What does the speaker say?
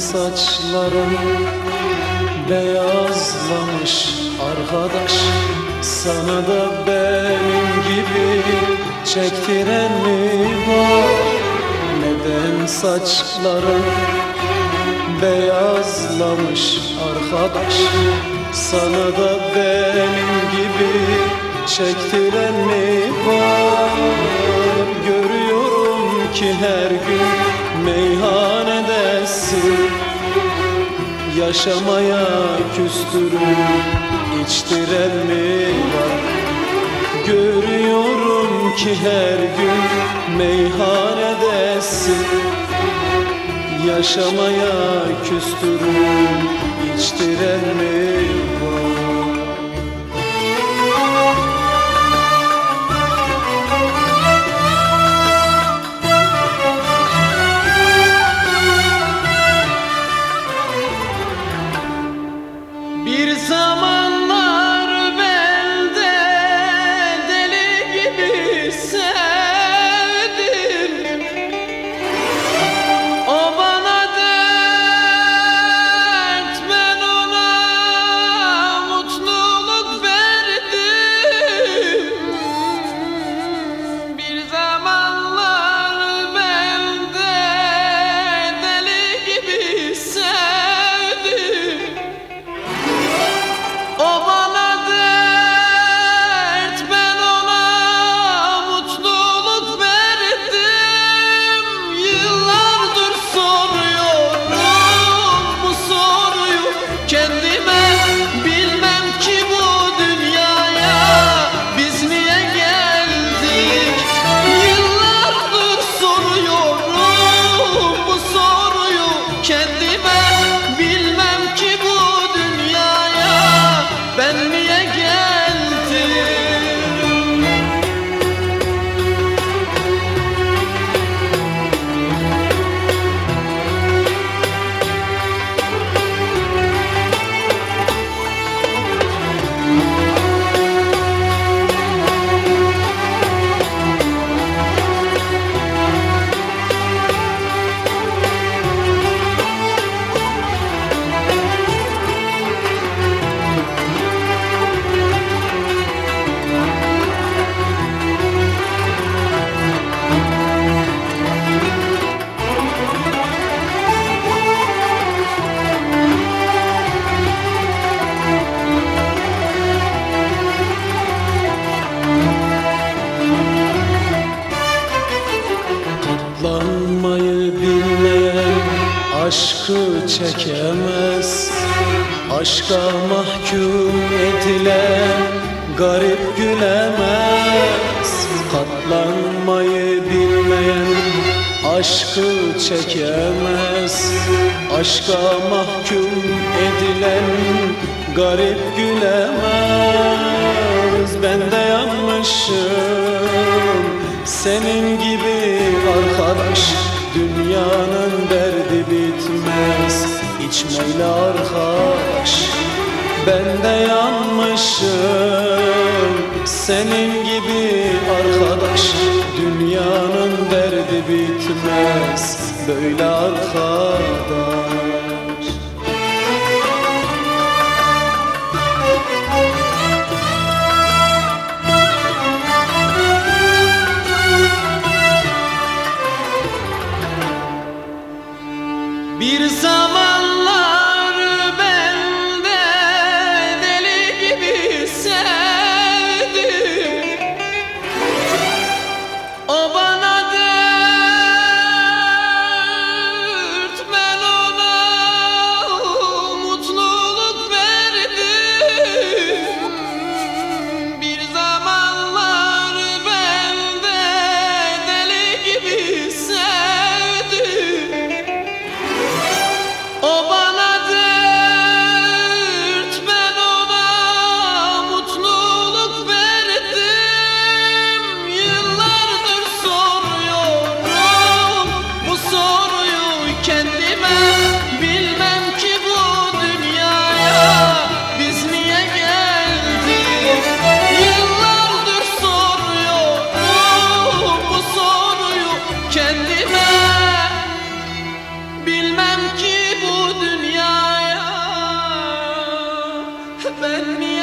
saçların beyazlamış arkadaş. Sana da benim gibi çektiren mi var Neden saçların beyazlamış arkadaş? Sana da benim gibi çektiren mi var Görüyorum ki her gün Yaşamaya küstürüp içtiren mi var? Görüyorum ki her gün meyhanedesin. Yaşamaya küstürüp içtiren mi var Bir zamanlar Katlanmayı bilmeyen aşkı çekemez. Aşka mahkum edilen garip gülemez. Katlanmayı bilmeyen aşkı çekemez. Aşka mahkum edilen garip gülemez. Ben de yanmışım senin gibi arkadaş. Dünyanın derdi bitmez. İçmeyle arkadaş. Ben de yanmışım. Senin gibi arkadaş. Dünyanın derdi bitmez. Böyle arkadaş Let me